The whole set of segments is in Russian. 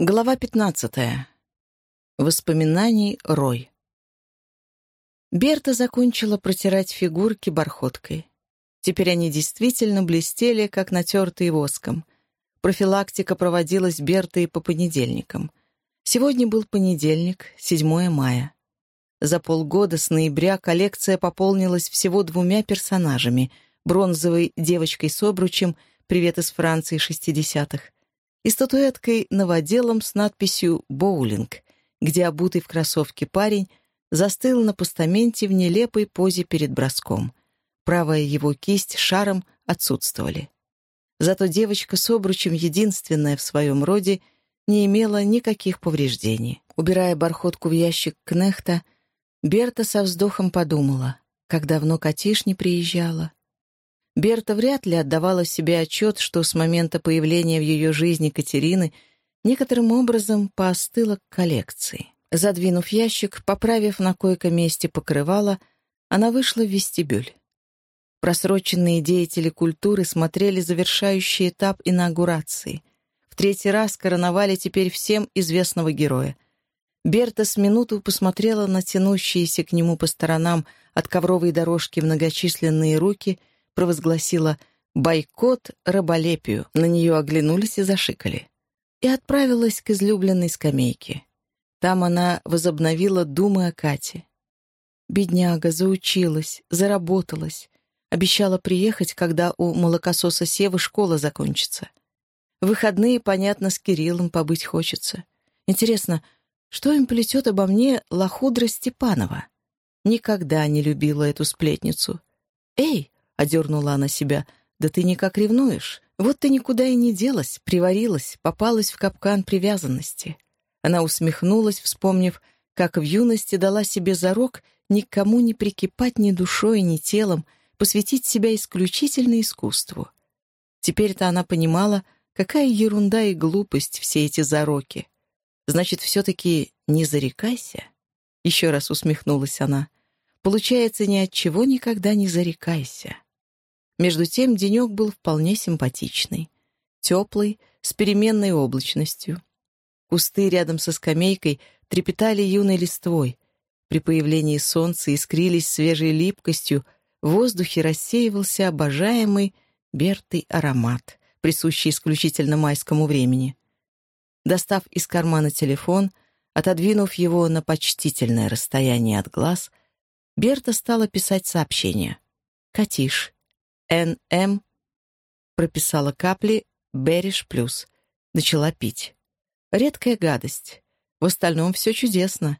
Глава 15. Воспоминаний Рой. Берта закончила протирать фигурки бархоткой. Теперь они действительно блестели, как натертые воском. Профилактика проводилась Бертой по понедельникам. Сегодня был понедельник, 7 мая. За полгода с ноября коллекция пополнилась всего двумя персонажами — бронзовой девочкой с обручем «Привет из Франции 60-х» и статуэткой новоделом с надписью «Боулинг», где обутый в кроссовке парень застыл на постаменте в нелепой позе перед броском. Правая его кисть шаром отсутствовали. Зато девочка с обручем, единственная в своем роде, не имела никаких повреждений. Убирая бархотку в ящик кнехта, Берта со вздохом подумала, как давно Катиш не приезжала. Берта вряд ли отдавала себе отчет, что с момента появления в ее жизни Катерины некоторым образом поостыла к коллекции. Задвинув ящик, поправив на койко-месте покрывало, она вышла в вестибюль. Просроченные деятели культуры смотрели завершающий этап инаугурации. В третий раз короновали теперь всем известного героя. Берта с минуту посмотрела на тянущиеся к нему по сторонам от ковровой дорожки многочисленные руки — провозгласила «бойкот раболепию». На нее оглянулись и зашикали. И отправилась к излюбленной скамейке. Там она возобновила думы о Кате. Бедняга заучилась, заработалась. Обещала приехать, когда у молокососа Севы школа закончится. В выходные, понятно, с Кириллом побыть хочется. Интересно, что им плетет обо мне Лохудра Степанова? Никогда не любила эту сплетницу. «Эй, — одернула она себя. «Да ты никак ревнуешь. Вот ты никуда и не делась, приварилась, попалась в капкан привязанности». Она усмехнулась, вспомнив, как в юности дала себе зарок никому не прикипать ни душой, ни телом, посвятить себя исключительно искусству. Теперь-то она понимала, какая ерунда и глупость все эти зароки. Значит, все-таки не зарекайся? Еще раз усмехнулась она. Получается, ни от чего никогда не зарекайся. Между тем денек был вполне симпатичный. Теплый, с переменной облачностью. Кусты рядом со скамейкой трепетали юной листвой. При появлении солнца искрились свежей липкостью, в воздухе рассеивался обожаемый Бертой аромат, присущий исключительно майскому времени. Достав из кармана телефон, отодвинув его на почтительное расстояние от глаз, Берта стала писать сообщение. «Катиш, Н.М. прописала капли «Бериш плюс». Начала пить. Редкая гадость. В остальном все чудесно.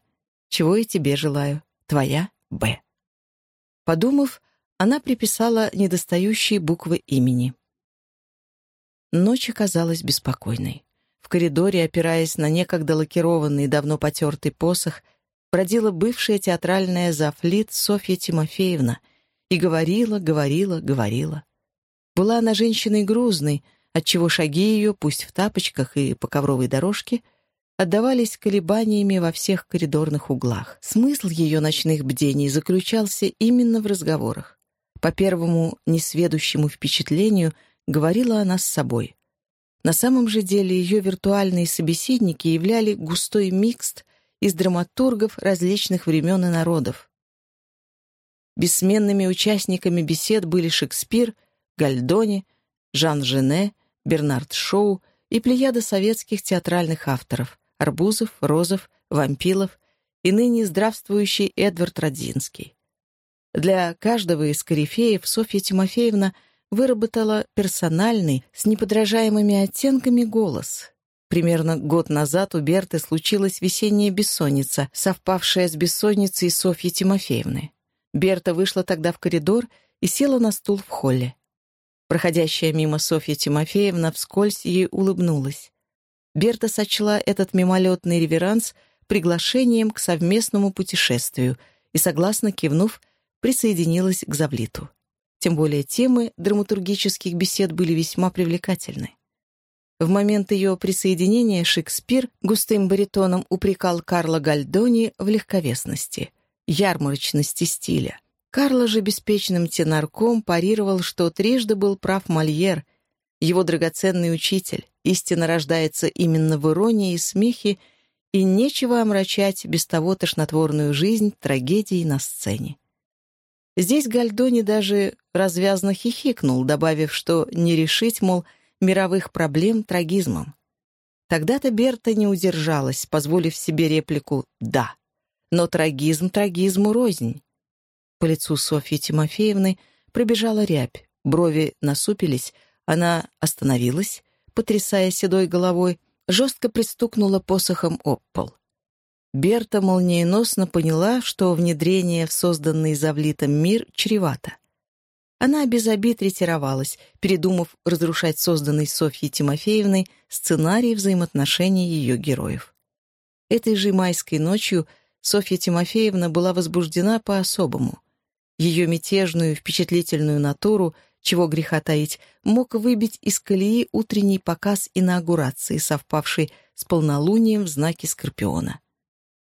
Чего и тебе желаю. Твоя Б. Подумав, она приписала недостающие буквы имени. Ночь оказалась беспокойной. В коридоре, опираясь на некогда лакированный, давно потертый посох, бродила бывшая театральная зафлит Софья Тимофеевна — и говорила, говорила, говорила. Была она женщиной грузной, отчего шаги ее, пусть в тапочках и по ковровой дорожке, отдавались колебаниями во всех коридорных углах. Смысл ее ночных бдений заключался именно в разговорах. По первому несведущему впечатлению говорила она с собой. На самом же деле ее виртуальные собеседники являли густой микст из драматургов различных времен и народов. Бессменными участниками бесед были Шекспир, Гальдони, Жан Жене, Бернард Шоу и плеяда советских театральных авторов Арбузов, Розов, Вампилов и ныне здравствующий Эдвард Родзинский. Для каждого из корифеев Софья Тимофеевна выработала персональный, с неподражаемыми оттенками голос. Примерно год назад у Берты случилась весенняя бессонница, совпавшая с бессонницей Софьи Тимофеевны. Берта вышла тогда в коридор и села на стул в холле. Проходящая мимо Софья Тимофеевна вскользь ей улыбнулась. Берта сочла этот мимолетный реверанс приглашением к совместному путешествию и, согласно кивнув, присоединилась к Завлиту. Тем более темы драматургических бесед были весьма привлекательны. В момент ее присоединения Шекспир густым баритоном упрекал Карла Гальдони в легковесности ярмарочности стиля. Карло же беспечным тенарком парировал, что трижды был прав Мольер, его драгоценный учитель, Истина рождается именно в иронии и смехе, и нечего омрачать без того тошнотворную жизнь трагедией на сцене. Здесь Гальдони даже развязно хихикнул, добавив, что не решить, мол, мировых проблем трагизмом. Тогда-то Берта не удержалась, позволив себе реплику «да». Но трагизм трагизму рознь. По лицу Софьи Тимофеевны пробежала рябь, брови насупились, она остановилась, потрясая седой головой, жестко пристукнула посохом об пол. Берта молниеносно поняла, что внедрение в созданный Завлитом мир чревато. Она без обид ретировалась, передумав разрушать созданный Софьей Тимофеевной сценарий взаимоотношений ее героев. Этой же майской ночью Софья Тимофеевна была возбуждена по-особому. Ее мятежную, впечатлительную натуру, чего греха таить, мог выбить из колеи утренний показ инаугурации, совпавший с полнолунием в знаке Скорпиона.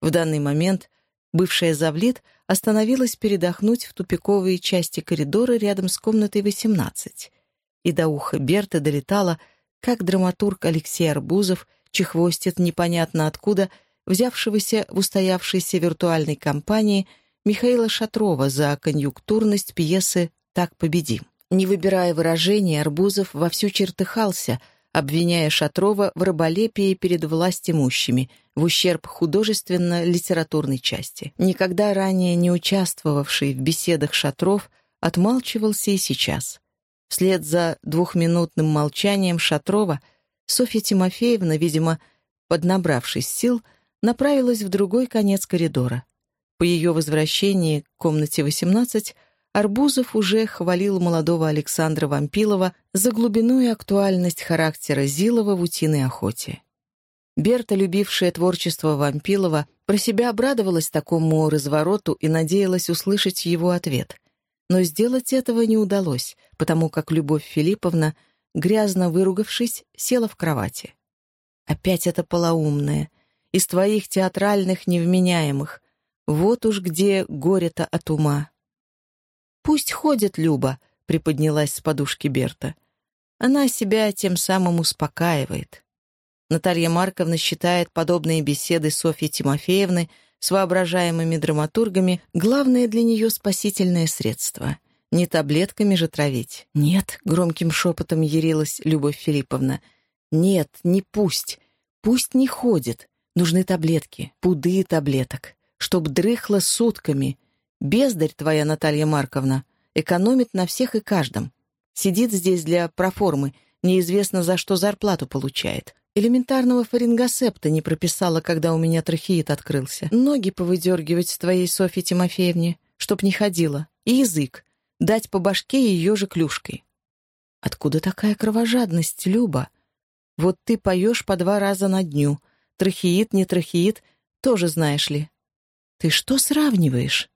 В данный момент бывшая завлит остановилась передохнуть в тупиковые части коридора рядом с комнатой 18, и до уха Берта долетала, как драматург Алексей Арбузов чехвостит непонятно откуда взявшегося в устоявшейся виртуальной компании – Михаила Шатрова за конъюнктурность пьесы «Так победим». Не выбирая выражений, Арбузов вовсю чертыхался, обвиняя Шатрова в раболепии перед властимущими, в ущерб художественно-литературной части. Никогда ранее не участвовавший в беседах Шатров отмалчивался и сейчас. Вслед за двухминутным молчанием Шатрова Софья Тимофеевна, видимо, поднабравшись сил, направилась в другой конец коридора — по ее возвращении к комнате 18 Арбузов уже хвалил молодого Александра Вампилова за глубину и актуальность характера Зилова в утиной охоте. Берта, любившая творчество Вампилова, про себя обрадовалась такому развороту и надеялась услышать его ответ. Но сделать этого не удалось, потому как Любовь Филипповна, грязно выругавшись, села в кровати. «Опять это полоумное. Из твоих театральных невменяемых. Вот уж где горе-то от ума. «Пусть ходит Люба», — приподнялась с подушки Берта. Она себя тем самым успокаивает. Наталья Марковна считает подобные беседы Софьи Тимофеевны с воображаемыми драматургами главное для нее спасительное средство. Не таблетками же травить. «Нет», — громким шепотом ярилась Любовь Филипповна. «Нет, не пусть. Пусть не ходит. Нужны таблетки, пуды таблеток чтоб дрыхла сутками. Бездарь твоя, Наталья Марковна, экономит на всех и каждом. Сидит здесь для проформы, неизвестно за что зарплату получает. Элементарного фарингосепта не прописала, когда у меня трахеит открылся. Ноги повыдергивать твоей Софье Тимофеевне, чтоб не ходила. И язык. Дать по башке ее же клюшкой. Откуда такая кровожадность, Люба? Вот ты поешь по два раза на дню. Трахеит, не трахеит, тоже знаешь ли. «Ты что сравниваешь?»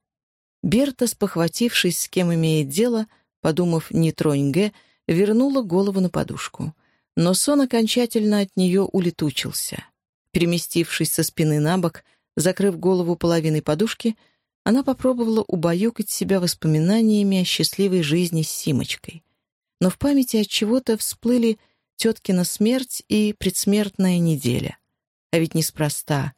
Берта, спохватившись, с кем имеет дело, подумав «не тронь Г», вернула голову на подушку. Но сон окончательно от нее улетучился. Переместившись со спины на бок, закрыв голову половиной подушки, она попробовала убаюкать себя воспоминаниями о счастливой жизни с Симочкой. Но в памяти от чего-то всплыли теткина смерть и предсмертная неделя. А ведь неспроста.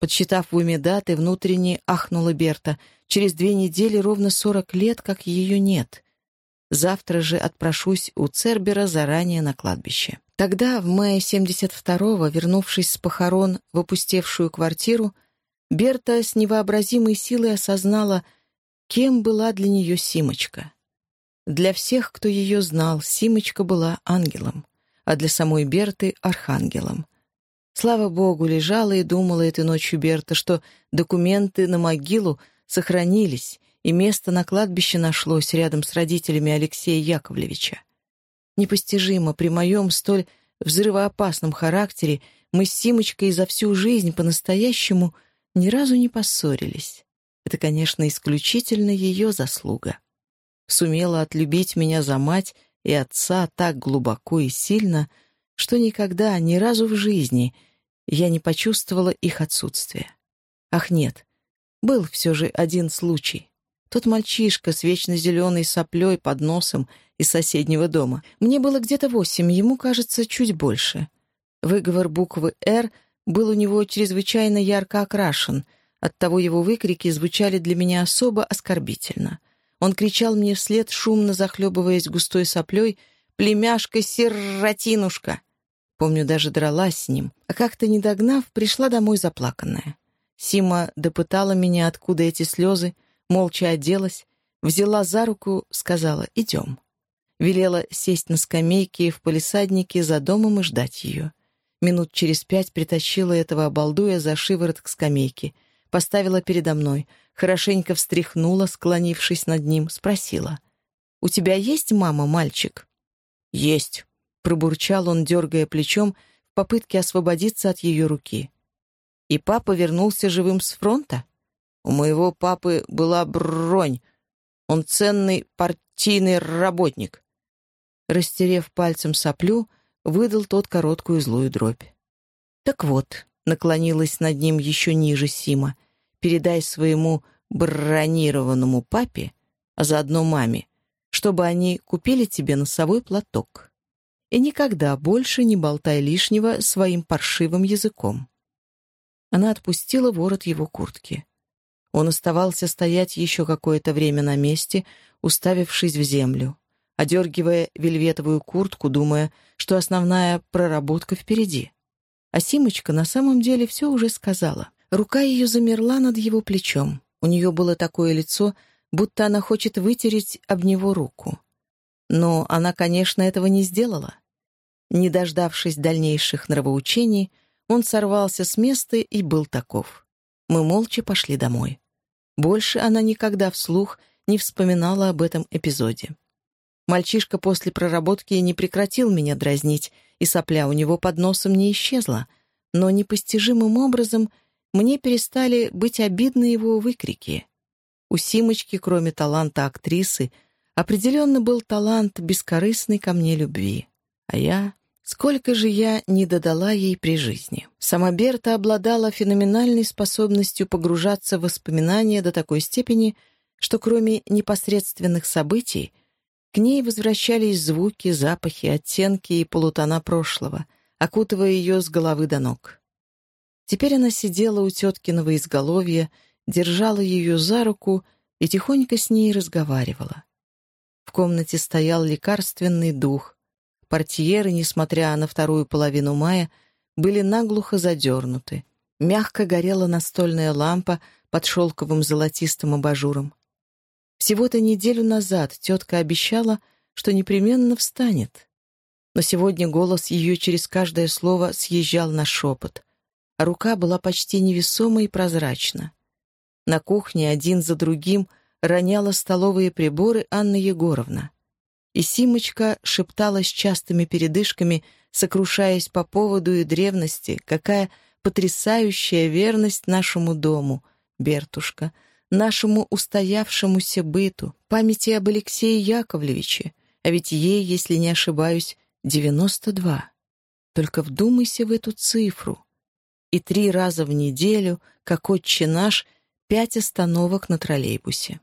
Подсчитав в уме даты, внутренне ахнула Берта. Через две недели ровно сорок лет, как ее нет. Завтра же отпрошусь у Цербера заранее на кладбище. Тогда, в мае 72-го, вернувшись с похорон в опустевшую квартиру, Берта с невообразимой силой осознала, кем была для нее Симочка. Для всех, кто ее знал, Симочка была ангелом, а для самой Берты — архангелом. Слава богу, лежала и думала этой ночью Берта, что документы на могилу сохранились, и место на кладбище нашлось рядом с родителями Алексея Яковлевича. Непостижимо, при моем столь взрывоопасном характере мы с Симочкой за всю жизнь по-настоящему ни разу не поссорились. Это, конечно, исключительно ее заслуга. Сумела отлюбить меня за мать и отца так глубоко и сильно — что никогда, ни разу в жизни я не почувствовала их отсутствие. Ах, нет, был все же один случай. Тот мальчишка с вечно зеленой соплей под носом из соседнего дома. Мне было где-то восемь, ему, кажется, чуть больше. Выговор буквы «Р» был у него чрезвычайно ярко окрашен, оттого его выкрики звучали для меня особо оскорбительно. Он кричал мне вслед, шумно захлебываясь густой соплей, «Племяшка сиротинушка!» Помню, даже дралась с ним, а как-то не догнав, пришла домой заплаканная. Сима допытала меня, откуда эти слезы, молча оделась, взяла за руку, сказала «идем». Велела сесть на скамейке в палисаднике за домом и ждать ее. Минут через пять притащила этого обалдуя за шиворот к скамейке, поставила передо мной, хорошенько встряхнула, склонившись над ним, спросила. «У тебя есть мама, мальчик?» «Есть», — пробурчал он, дергая плечом, в попытке освободиться от ее руки. «И папа вернулся живым с фронта?» «У моего папы была бронь. Он ценный партийный работник». Растерев пальцем соплю, выдал тот короткую злую дробь. «Так вот», — наклонилась над ним еще ниже Сима, «передай своему бронированному папе, а заодно маме, чтобы они купили тебе носовой платок. И никогда больше не болтай лишнего своим паршивым языком». Она отпустила ворот его куртки. Он оставался стоять еще какое-то время на месте, уставившись в землю одергивая вельветовую куртку, думая, что основная проработка впереди. А Симочка на самом деле все уже сказала. Рука ее замерла над его плечом. У нее было такое лицо, будто она хочет вытереть об него руку. Но она, конечно, этого не сделала. Не дождавшись дальнейших нравоучений, он сорвался с места и был таков. Мы молча пошли домой. Больше она никогда вслух не вспоминала об этом эпизоде. Мальчишка после проработки не прекратил меня дразнить, и сопля у него под носом не исчезла, но непостижимым образом мне перестали быть обидны его выкрики. У Симочки, кроме таланта актрисы, определенно был талант бескорыстной ко мне любви. А я... Сколько же я не додала ей при жизни. Сама Берта обладала феноменальной способностью погружаться в воспоминания до такой степени, что кроме непосредственных событий — к ней возвращались звуки, запахи, оттенки и полутона прошлого, окутывая ее с головы до ног. Теперь она сидела у теткиного изголовья, держала ее за руку и тихонько с ней разговаривала. В комнате стоял лекарственный дух. Портьеры, несмотря на вторую половину мая, были наглухо задернуты. Мягко горела настольная лампа под шелковым золотистым абажуром. Всего-то неделю назад тетка обещала, что непременно встанет. Но сегодня голос ее через каждое слово съезжал на шепот, а рука была почти невесома и прозрачна. На кухне один за другим роняла столовые приборы Анна Егоровна. И Симочка шептала с частыми передышками, сокрушаясь по поводу и древности, какая потрясающая верность нашему дому, Бертушка — нашему устоявшемуся быту, памяти об Алексее Яковлевиче, а ведь ей, если не ошибаюсь, девяносто два. Только вдумайся в эту цифру. И три раза в неделю, как отче наш, пять остановок на троллейбусе.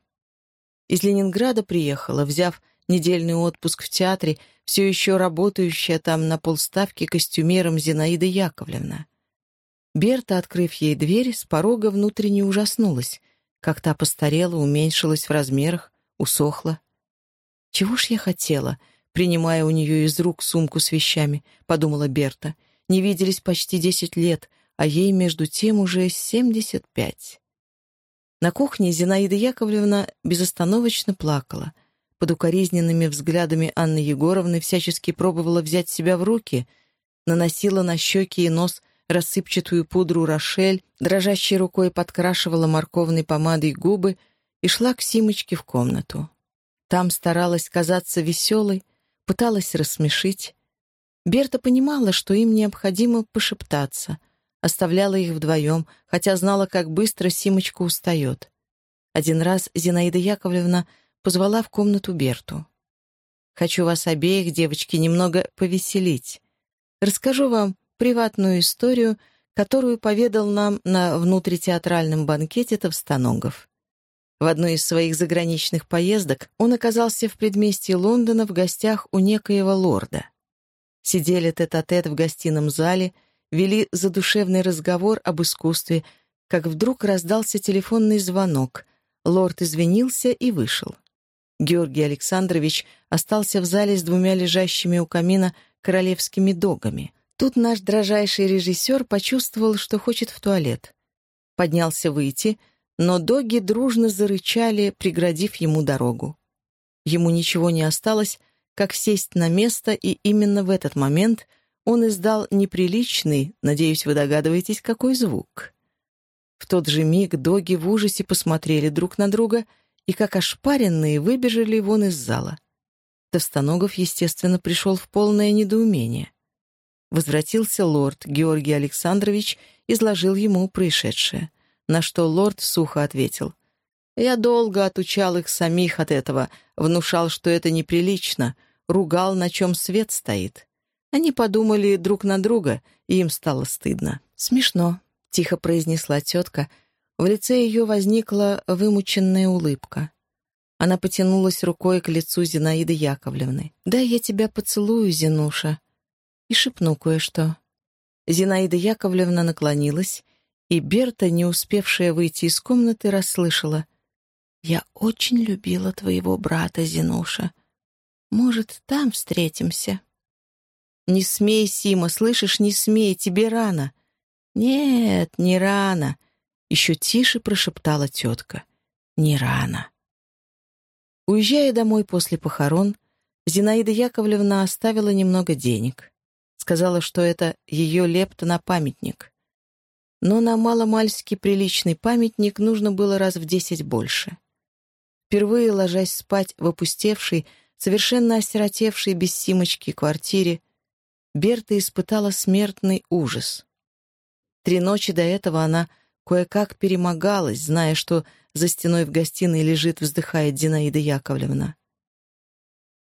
Из Ленинграда приехала, взяв недельный отпуск в театре, все еще работающая там на полставки костюмером Зинаида Яковлевна. Берта, открыв ей дверь, с порога внутренне ужаснулась как та постарела, уменьшилась в размерах, усохла. «Чего ж я хотела?» принимая у нее из рук сумку с вещами, подумала Берта. Не виделись почти десять лет, а ей, между тем, уже семьдесят пять. На кухне Зинаида Яковлевна безостановочно плакала. Под укоризненными взглядами Анны Егоровны всячески пробовала взять себя в руки, наносила на щеки и нос рассыпчатую пудру Рошель, дрожащей рукой подкрашивала морковной помадой губы и шла к Симочке в комнату. Там старалась казаться веселой, пыталась рассмешить. Берта понимала, что им необходимо пошептаться, оставляла их вдвоем, хотя знала, как быстро Симочка устает. Один раз Зинаида Яковлевна позвала в комнату Берту. «Хочу вас обеих, девочки, немного повеселить. Расскажу вам приватную историю, которую поведал нам на внутритеатральном банкете Товстоногов. В одной из своих заграничных поездок он оказался в предместье Лондона в гостях у некоего лорда. Сидели тет-а-тет в гостином зале, вели задушевный разговор об искусстве, как вдруг раздался телефонный звонок. Лорд извинился и вышел. Георгий Александрович остался в зале с двумя лежащими у камина королевскими догами. Тут наш дрожайший режиссер почувствовал, что хочет в туалет. Поднялся выйти, но доги дружно зарычали, преградив ему дорогу. Ему ничего не осталось, как сесть на место, и именно в этот момент он издал неприличный, надеюсь, вы догадываетесь, какой звук. В тот же миг доги в ужасе посмотрели друг на друга и, как ошпаренные, выбежали вон из зала. Товстоногов, естественно, пришел в полное недоумение. Возвратился лорд Георгий Александрович, изложил ему происшедшее, на что лорд сухо ответил. «Я долго отучал их самих от этого, внушал, что это неприлично, ругал, на чем свет стоит. Они подумали друг на друга, и им стало стыдно. «Смешно», — тихо произнесла тетка. В лице ее возникла вымученная улыбка. Она потянулась рукой к лицу Зинаиды Яковлевны. «Дай я тебя поцелую, Зинуша, и шепну кое-что». Зинаида Яковлевна наклонилась, и Берта, не успевшая выйти из комнаты, расслышала. «Я очень любила твоего брата, Зинуша. Может, там встретимся?» «Не смей, Сима, слышишь, не смей, тебе рано». «Нет, не рано», — еще тише прошептала тетка. «Не рано». Уезжая домой после похорон, Зинаида Яковлевна оставила немного денег. Сказала, что это ее лепта на памятник. Но на маломальски приличный памятник нужно было раз в десять больше. Впервые ложась спать в опустевшей, совершенно осиротевшей без Симочки квартире, Берта испытала смертный ужас. Три ночи до этого она кое-как перемогалась, зная, что за стеной в гостиной лежит, вздыхает Зинаида Яковлевна.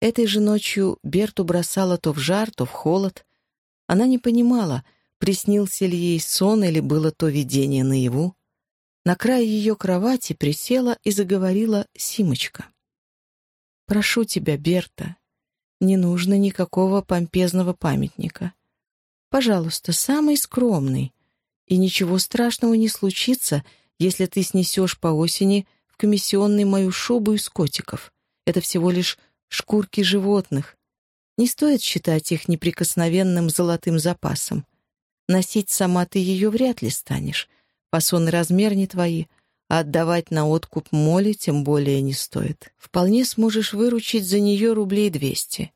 Этой же ночью Берту бросала то в жар, то в холод. Она не понимала, приснился ли ей сон или было то видение наяву. На край ее кровати присела и заговорила Симочка. «Прошу тебя, Берта, не нужно никакого помпезного памятника. Пожалуйста, самый скромный, и ничего страшного не случится, если ты снесешь по осени в комиссионный мою шубу из котиков. Это всего лишь шкурки животных. Не стоит считать их неприкосновенным золотым запасом. Носить сама ты ее вряд ли станешь. Фасон и размер не твои, а отдавать на откуп моли тем более не стоит. Вполне сможешь выручить за нее рублей двести.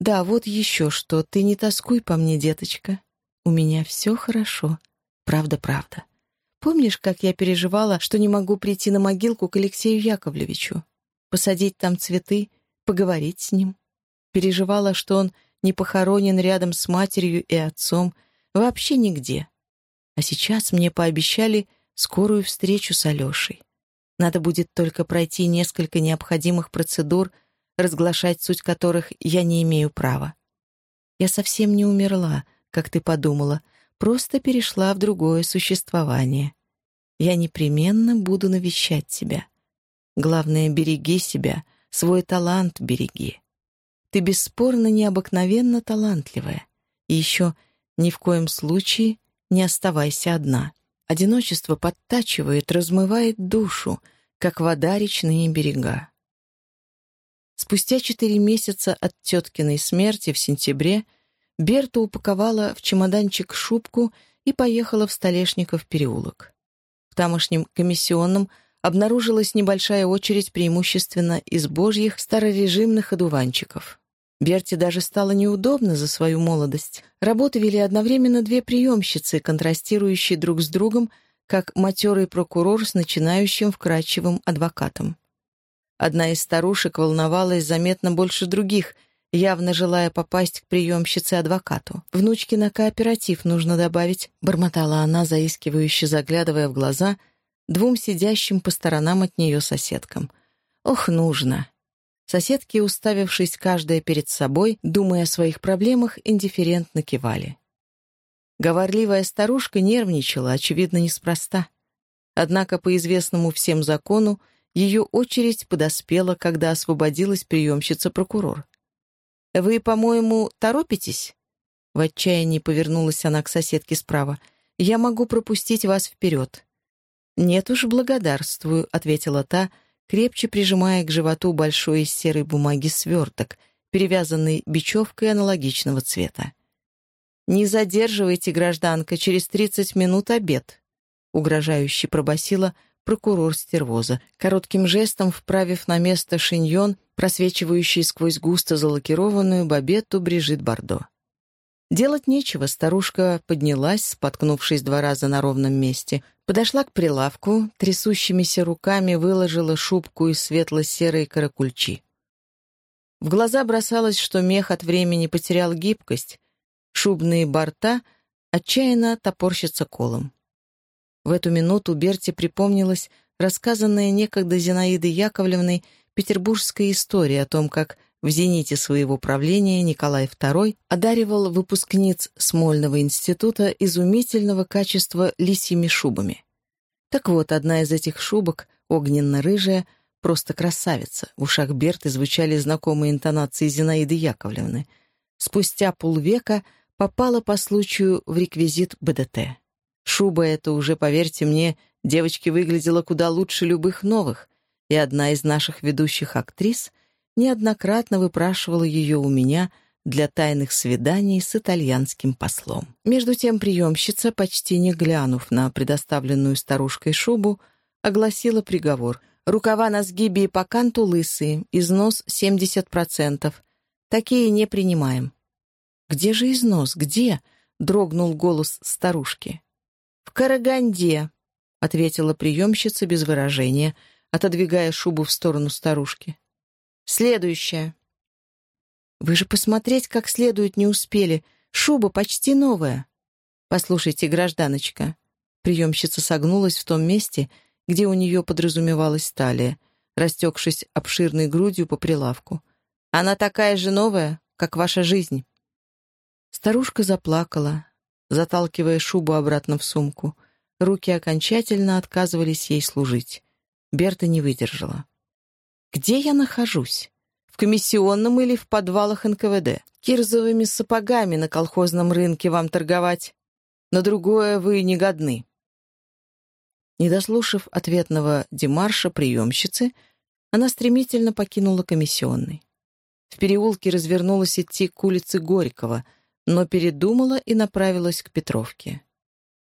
Да, вот еще что, ты не тоскуй по мне, деточка. У меня все хорошо. Правда-правда. Помнишь, как я переживала, что не могу прийти на могилку к Алексею Яковлевичу? Посадить там цветы, поговорить с ним? Переживала, что он не похоронен рядом с матерью и отцом, вообще нигде. А сейчас мне пообещали скорую встречу с Алешей. Надо будет только пройти несколько необходимых процедур, разглашать суть которых я не имею права. Я совсем не умерла, как ты подумала, просто перешла в другое существование. Я непременно буду навещать тебя. Главное, береги себя, свой талант береги. Ты бесспорно необыкновенно талантливая. И еще ни в коем случае не оставайся одна. Одиночество подтачивает, размывает душу, как вода речные берега. Спустя четыре месяца от теткиной смерти в сентябре Берта упаковала в чемоданчик шубку и поехала в Столешников переулок. В тамошнем комиссионном обнаружилась небольшая очередь преимущественно из божьих старорежимных одуванчиков. Берте даже стало неудобно за свою молодость. Работы вели одновременно две приемщицы, контрастирующие друг с другом, как матерый прокурор с начинающим вкрадчивым адвокатом. Одна из старушек волновалась заметно больше других, явно желая попасть к приемщице-адвокату. «Внучке на кооператив нужно добавить», — бормотала она, заискивающе заглядывая в глаза двум сидящим по сторонам от нее соседкам. «Ох, нужно!» Соседки, уставившись каждая перед собой, думая о своих проблемах, индифферентно кивали. Говорливая старушка нервничала, очевидно, неспроста. Однако, по известному всем закону, ее очередь подоспела, когда освободилась приемщица-прокурор. «Вы, по-моему, торопитесь?» В отчаянии повернулась она к соседке справа. «Я могу пропустить вас вперед». «Нет уж, благодарствую», — ответила та, крепче прижимая к животу большой из серой бумаги сверток, перевязанный бечевкой аналогичного цвета. «Не задерживайте, гражданка, через тридцать минут обед», — угрожающе пробасила прокурор Стервоза, коротким жестом вправив на место шиньон, просвечивающий сквозь густо залакированную бабетту Брижит Бардо. Делать нечего, старушка поднялась, споткнувшись два раза на ровном месте, подошла к прилавку, трясущимися руками выложила шубку из светло-серой каракульчи. В глаза бросалось, что мех от времени потерял гибкость, шубные борта отчаянно топорщатся колом. В эту минуту Берте припомнилась рассказанная некогда Зинаидой Яковлевной петербургская история о том, как в зените своего правления Николай II одаривал выпускниц Смольного института изумительного качества лисьими шубами. Так вот, одна из этих шубок, огненно-рыжая, просто красавица. В ушах Берты звучали знакомые интонации Зинаиды Яковлевны. Спустя полвека попала по случаю в реквизит БДТ. Шуба эта уже, поверьте мне, девочке выглядела куда лучше любых новых, и одна из наших ведущих актрис неоднократно выпрашивала ее у меня для тайных свиданий с итальянским послом. Между тем приемщица, почти не глянув на предоставленную старушкой шубу, огласила приговор. Рукава на сгибе и по канту лысые, износ 70%. Такие не принимаем. «Где же износ? Где?» — дрогнул голос старушки. «В Караганде», — ответила приемщица без выражения, отодвигая шубу в сторону старушки. «Следующая». «Вы же посмотреть как следует не успели. Шуба почти новая». «Послушайте, гражданочка». Приемщица согнулась в том месте, где у нее подразумевалась талия, растекшись обширной грудью по прилавку. «Она такая же новая, как ваша жизнь». Старушка заплакала, заталкивая шубу обратно в сумку. Руки окончательно отказывались ей служить. Берта не выдержала. «Где я нахожусь? В комиссионном или в подвалах НКВД? Кирзовыми сапогами на колхозном рынке вам торговать? На другое вы не годны». Не дослушав ответного демарша приемщицы, она стремительно покинула комиссионный. В переулке развернулась идти к улице Горького — но передумала и направилась к Петровке.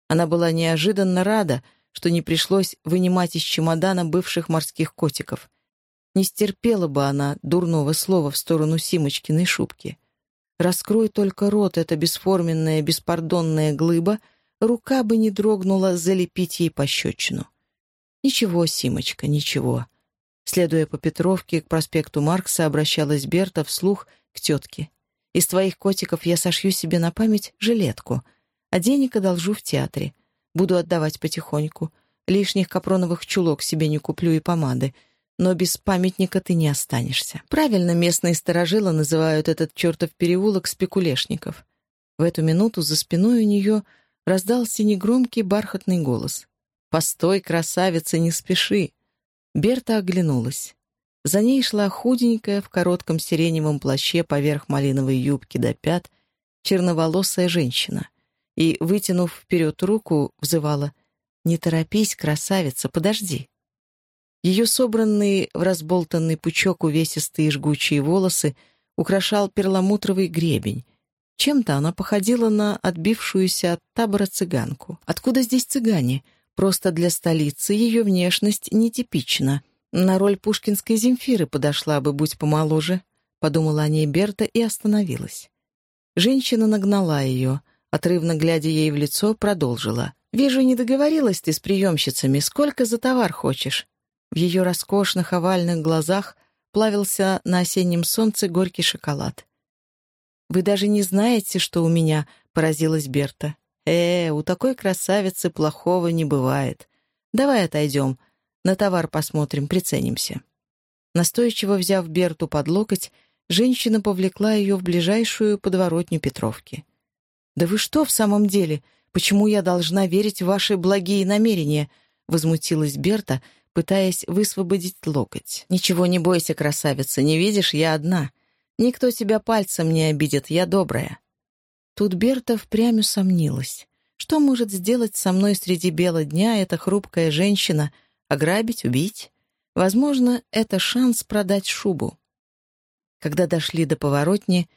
Она была неожиданно рада, что не пришлось вынимать из чемодана бывших морских котиков. Не стерпела бы она дурного слова в сторону Симочкиной шубки. Раскрой только рот эта бесформенная, беспардонная глыба, рука бы не дрогнула залепить ей пощечину. Ничего, Симочка, ничего. Следуя по Петровке к проспекту Маркса, обращалась Берта вслух к тетке. Из твоих котиков я сошью себе на память жилетку, а денег одолжу в театре. Буду отдавать потихоньку. Лишних капроновых чулок себе не куплю и помады. Но без памятника ты не останешься. Правильно местные сторожилы называют этот чертов переулок спекулешников. В эту минуту за спиной у нее раздался негромкий бархатный голос. «Постой, красавица, не спеши!» Берта оглянулась. За ней шла худенькая в коротком сиреневом плаще поверх малиновой юбки до пят черноволосая женщина и, вытянув вперед руку, взывала «Не торопись, красавица, подожди». Ее собранные в разболтанный пучок увесистые жгучие волосы украшал перламутровый гребень. Чем-то она походила на отбившуюся от табора цыганку. Откуда здесь цыгане? Просто для столицы ее внешность нетипична. На роль пушкинской Земфиры подошла бы, будь помоложе, подумала о ней Берта и остановилась. Женщина нагнала ее, отрывно глядя ей в лицо, продолжила. «Вижу, не договорилась ты с приемщицами. Сколько за товар хочешь?» В ее роскошных овальных глазах плавился на осеннем солнце горький шоколад. «Вы даже не знаете, что у меня», — поразилась Берта. «Э, у такой красавицы плохого не бывает. Давай отойдем, на товар посмотрим, приценимся». Настойчиво взяв Берту под локоть, женщина повлекла ее в ближайшую подворотню Петровки. «Да вы что в самом деле? Почему я должна верить в ваши благие намерения?» — возмутилась Берта, пытаясь высвободить локоть. «Ничего не бойся, красавица, не видишь, я одна. Никто тебя пальцем не обидит, я добрая». Тут Берта впрямь усомнилась. Что может сделать со мной среди бела дня эта хрупкая женщина? Ограбить, убить? Возможно, это шанс продать шубу. Когда дошли до поворотни,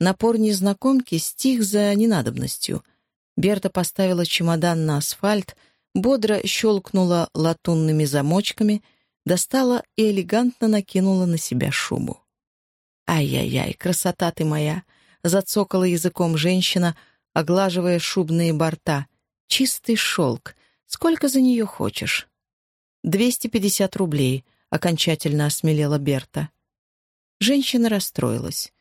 напор незнакомки стих за ненадобностью. Берта поставила чемодан на асфальт, бодро щелкнула латунными замочками, достала и элегантно накинула на себя шубу. «Ай-яй-яй, красота ты моя!» — зацокала языком женщина, оглаживая шубные борта. «Чистый шелк. Сколько за нее хочешь?» «Двести пятьдесят рублей», — окончательно осмелела Берта. Женщина расстроилась.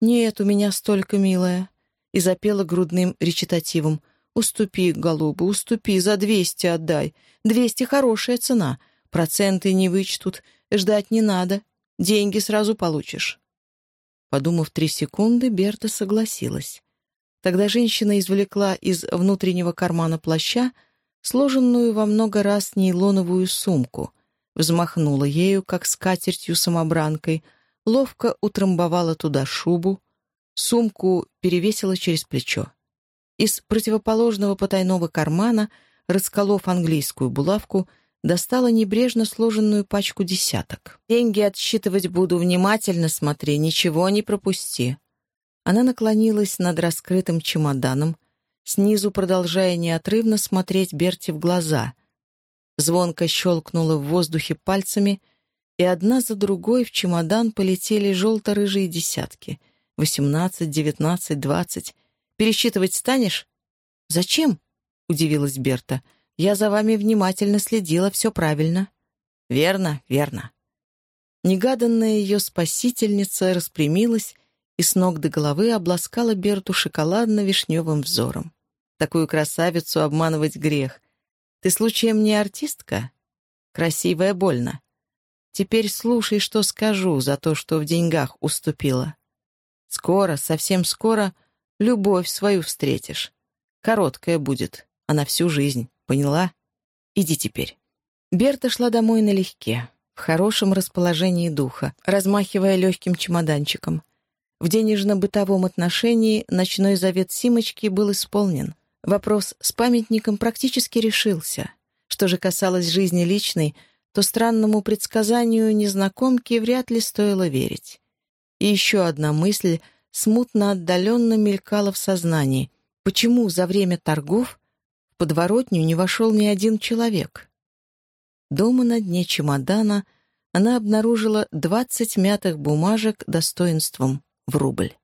«Нет, у меня столько, милая», и запела грудным речитативом. «Уступи, голуба, уступи, за двести отдай. Двести — хорошая цена. Проценты не вычтут, ждать не надо. Деньги сразу получишь». Подумав три секунды, Берта согласилась. Тогда женщина извлекла из внутреннего кармана плаща сложенную во много раз нейлоновую сумку, взмахнула ею, как скатертью-самобранкой, ловко утрамбовала туда шубу, сумку перевесила через плечо. Из противоположного потайного кармана, расколов английскую булавку, достала небрежно сложенную пачку десяток. «Деньги отсчитывать буду, внимательно смотри, ничего не пропусти». Она наклонилась над раскрытым чемоданом, снизу продолжая неотрывно смотреть Берти в глаза. Звонко щелкнула в воздухе пальцами, и одна за другой в чемодан полетели желто-рыжие десятки. Восемнадцать, девятнадцать, двадцать. «Пересчитывать станешь?» «Зачем?» — удивилась Берта. «Я за вами внимательно следила, все правильно». «Верно, верно». Негаданная ее спасительница распрямилась и с ног до головы обласкала Берту шоколадно-вишневым взором. Такую красавицу обманывать грех. Ты случаем не артистка? Красивая больно. Теперь слушай, что скажу за то, что в деньгах уступила. Скоро, совсем скоро, любовь свою встретишь. Короткая будет, а на всю жизнь, поняла? Иди теперь. Берта шла домой налегке, в хорошем расположении духа, размахивая легким чемоданчиком. В денежно-бытовом отношении ночной завет Симочки был исполнен. Вопрос с памятником практически решился. Что же касалось жизни личной, то странному предсказанию незнакомки вряд ли стоило верить. И еще одна мысль смутно отдаленно мелькала в сознании. Почему за время торгов в подворотню не вошел ни один человек? Дома на дне чемодана она обнаружила двадцать мятых бумажек достоинством в рубль.